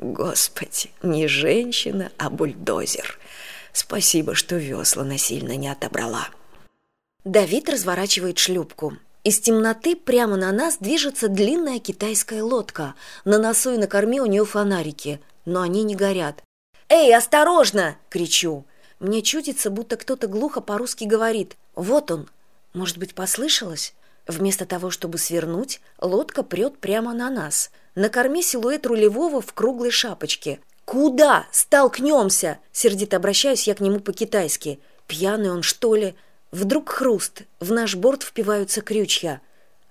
Господи, не женщина, а бульдозер. Спасибо, что весла насильно не отобрала. Давид разворачивает шлюпку. Из темноты прямо на нас движется длинная китайская лодка. На носу и на корме у нее фонарики, но они не горят. «Эй, осторожно!» — кричу. Мне чудится, будто кто-то глухо по-русски говорит. «Вот он!» Может быть, послышалось? Вместо того, чтобы свернуть, лодка прет прямо на нас. На корме силуэт рулевого в круглой шапочке. «Куда? Столкнемся!» Сердито обращаюсь я к нему по-китайски. «Пьяный он, что ли?» Вдруг хруст. В наш борт впиваются крючья.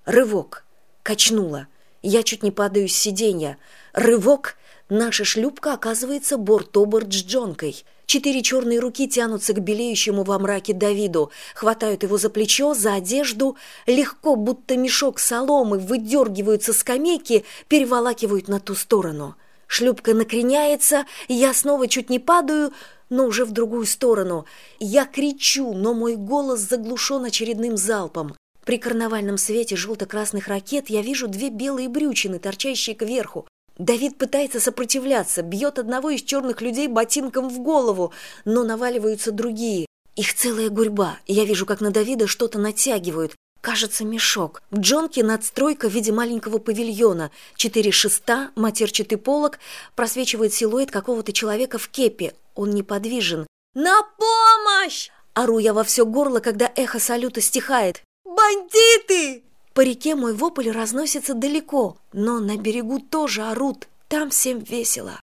Рывок. Качнула. Я чуть не падаю с сиденья. Рывок. Наша шлюпка оказывается борт-оборт с джонкой. Четыре черные руки тянутся к белеющему во мраке Давиду, хватают его за плечо, за одежду, легко, будто мешок соломы, выдергиваются скамейки, переволакивают на ту сторону. Шлюпка накреняется, я снова чуть не падаю, но уже в другую сторону. Я кричу, но мой голос заглушен очередным залпом. При карнавальном свете желто-красных ракет я вижу две белые брючины, торчащие кверху. Давид пытается сопротивляться, бьет одного из черных людей ботинком в голову, но наваливаются другие. Их целая гурьба. Я вижу, как на Давида что-то натягивают. Кажется, мешок. В джонке надстройка в виде маленького павильона. Четыре шеста, матерчатый полог, просвечивает силуэт какого-то человека в кепе. Он неподвижен. «На помощь!» Ору я во все горло, когда эхо салюта стихает. «Бандиты!» По реке мой вопль разносится далеко, но на берегу тоже орут. Там всем весело.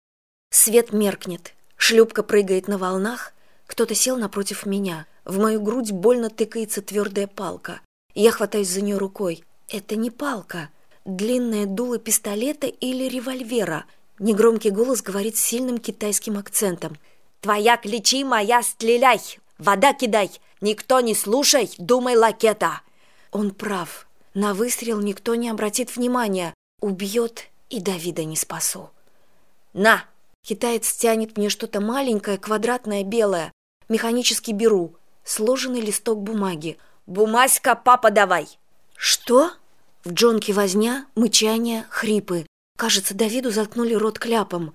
Свет меркнет. Шлюпка прыгает на волнах. Кто-то сел напротив меня. В мою грудь больно тыкается твердая палка. Я хватаюсь за нее рукой. Это не палка. Длинное дуло пистолета или револьвера. Негромкий голос говорит с сильным китайским акцентом. «Твоя кличи, моя стреляй! Вода кидай! Никто не слушай, думай лакета!» Он прав. На выстрел никто не обратит внимания. Убьет и Давида не спасу. «На!» Китаец тянет мне что-то маленькое, квадратное, белое. Механически беру. Сложенный листок бумаги. «Бумаська, папа, давай!» «Что?» В джонке возня, мычание, хрипы. Кажется, Давиду заткнули рот кляпом.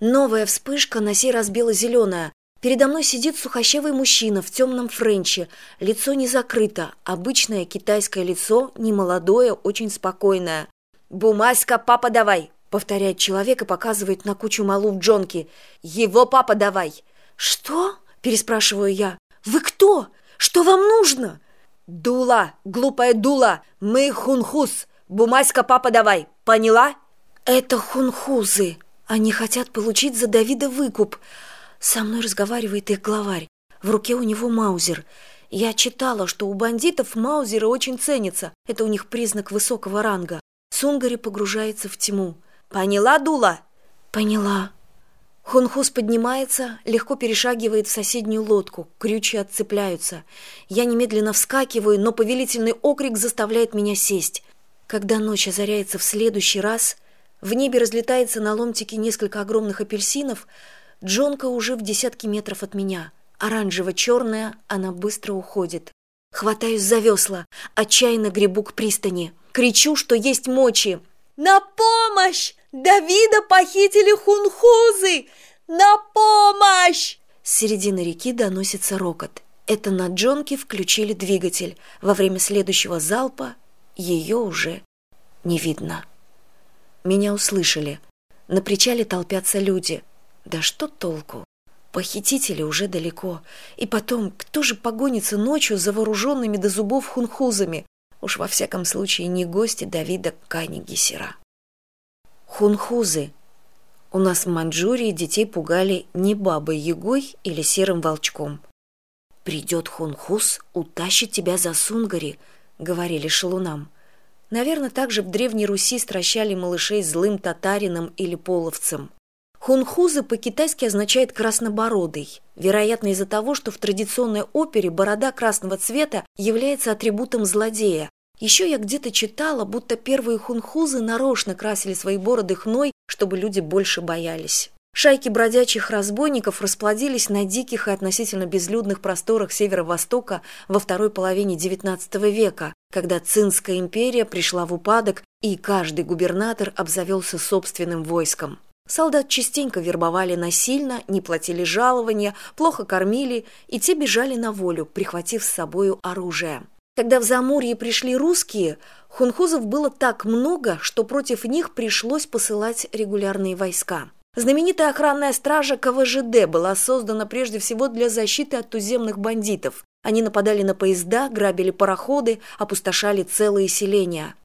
Новая вспышка, на сей раз бело-зеленая. Передо мной сидит сухощавый мужчина в темном френче. Лицо не закрыто. Обычное китайское лицо, немолодое, очень спокойное. «Бумаська, папа, давай!» Повторяет человек и показывает на кучу малу в джонке. «Его папа давай!» «Что?» Переспрашиваю я. «Вы кто? Что вам нужно?» «Дула! Глупая дула! Мы хунхуз! Бумаська, папа давай! Поняла?» «Это хунхузы! Они хотят получить за Давида выкуп!» Со мной разговаривает их главарь. В руке у него маузер. Я читала, что у бандитов маузеры очень ценятся. Это у них признак высокого ранга. Сунгари погружается в тьму. «Поняла, Дула?» «Поняла». Хунхус поднимается, легко перешагивает в соседнюю лодку. Крючи отцепляются. Я немедленно вскакиваю, но повелительный окрик заставляет меня сесть. Когда ночь озаряется в следующий раз, в небе разлетается на ломтики несколько огромных апельсинов – Джонка уже в десятке метров от меня. Оранжево-черная, она быстро уходит. Хватаюсь за весла, отчаянно гребу к пристани. Кричу, что есть мочи. «На помощь! Давида похитили хунхузы! На помощь!» С середины реки доносится рокот. Это на Джонке включили двигатель. Во время следующего залпа ее уже не видно. Меня услышали. На причале толпятся люди. Да что толку? Похитители уже далеко. И потом, кто же погонится ночью за вооруженными до зубов хунхузами? Уж во всяком случае не гости Давида Канигисера. Хунхузы. У нас в Маньчжурии детей пугали не бабой Ягой или серым волчком. «Придет хунхуз, утащит тебя за сунгари», — говорили шалунам. Наверное, также в Древней Руси стращали малышей злым татарином или половцем. Хунхузы по-китайски означает «краснобородый», вероятно из-за того, что в традиционной опере борода красного цвета является атрибутом злодея. Еще я где-то читала, будто первые хунхузы нарочно красили свои бороды хной, чтобы люди больше боялись. Шайки бродячих разбойников расплодились на диких и относительно безлюдных просторах северо-востока во второй половине XIX века, когда Цинская империя пришла в упадок и каждый губернатор обзавелся собственным войском. Солдат частенько вербовали насильно, не платили жалования, плохо кормили, и те бежали на волю, прихватив с собою оружие. Когда в Заморье пришли русские, хунхузов было так много, что против них пришлось посылать регулярные войска. Знаменитая охранная стража КВЖД была создана прежде всего для защиты от туземных бандитов. Они нападали на поезда, грабили пароходы, опустошали целые селения.